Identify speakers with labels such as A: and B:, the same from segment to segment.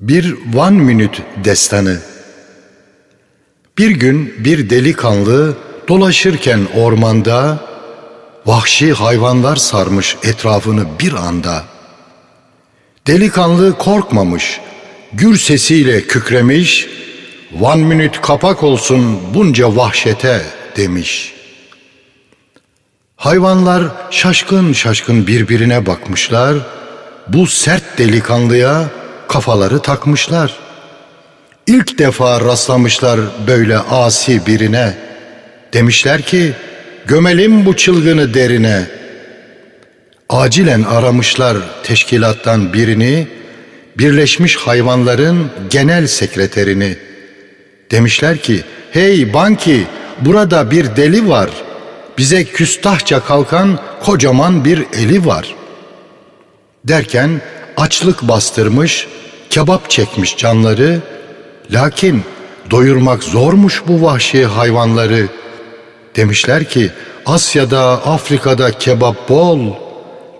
A: Bir One Minute destanı. Bir gün bir delikanlı dolaşırken ormanda vahşi hayvanlar sarmış etrafını bir anda. Delikanlı korkmamış, gür sesiyle kükremiş, One Minute kapak olsun bunca vahşete demiş. Hayvanlar şaşkın şaşkın birbirine bakmışlar, bu sert delikanlıya kafaları takmışlar. İlk defa rastlamışlar böyle asi birine. Demişler ki gömelim bu çılgını derine. Acilen aramışlar teşkilattan birini, Birleşmiş Hayvanların Genel Sekreterini. Demişler ki hey Banki burada bir deli var. Bize küstahça kalkan kocaman bir eli var. Derken açlık bastırmış, kebap çekmiş canları, lakin doyurmak zormuş bu vahşi hayvanları. Demişler ki Asya'da, Afrika'da kebap bol,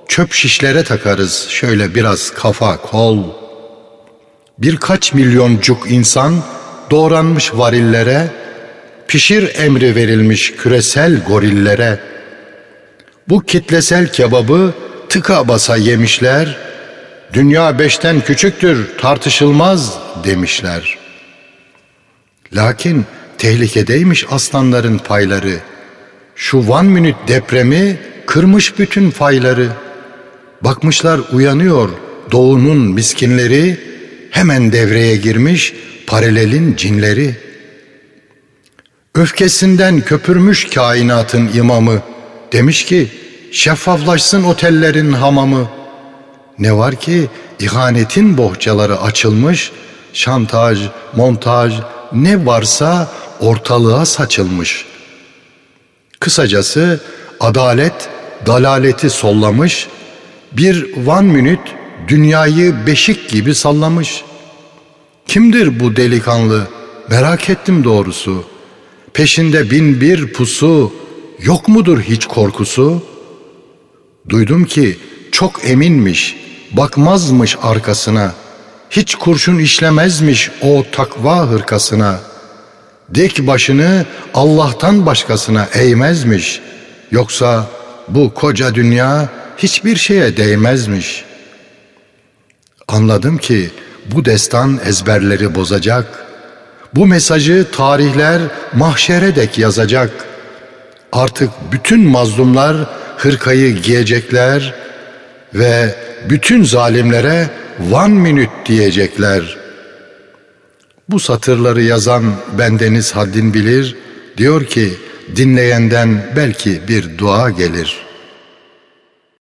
A: çöp şişlere takarız şöyle biraz kafa kol. Birkaç milyoncuk insan doğranmış varillere, pişir emri verilmiş küresel gorillere. Bu kitlesel kebabı tıka basa yemişler, dünya beşten küçüktür tartışılmaz demişler. Lakin tehlikedeymiş aslanların payları. Şu One Minute depremi kırmış bütün fayları. Bakmışlar uyanıyor doğunun miskinleri, hemen devreye girmiş paralelin cinleri. Öfkesinden köpürmüş kainatın imamı, demiş ki şeffaflaşsın otellerin hamamı. Ne var ki ihanetin bohçaları açılmış, şantaj, montaj ne varsa ortalığa saçılmış. Kısacası adalet dalaleti sollamış, bir one minute dünyayı beşik gibi sallamış. Kimdir bu delikanlı? Merak ettim doğrusu. Peşinde bin bir pusu, yok mudur hiç korkusu? Duydum ki çok eminmiş, bakmazmış arkasına. Hiç kurşun işlemezmiş o takva hırkasına. Dik başını Allah'tan başkasına eğmezmiş. Yoksa bu koca dünya hiçbir şeye değmezmiş. Anladım ki bu destan ezberleri bozacak. Bu mesajı tarihler mahşere dek yazacak. Artık bütün mazlumlar hırkayı giyecekler ve bütün zalimlere one minute diyecekler. Bu satırları yazan bendeniz haddin bilir, diyor ki dinleyenden belki bir dua gelir.''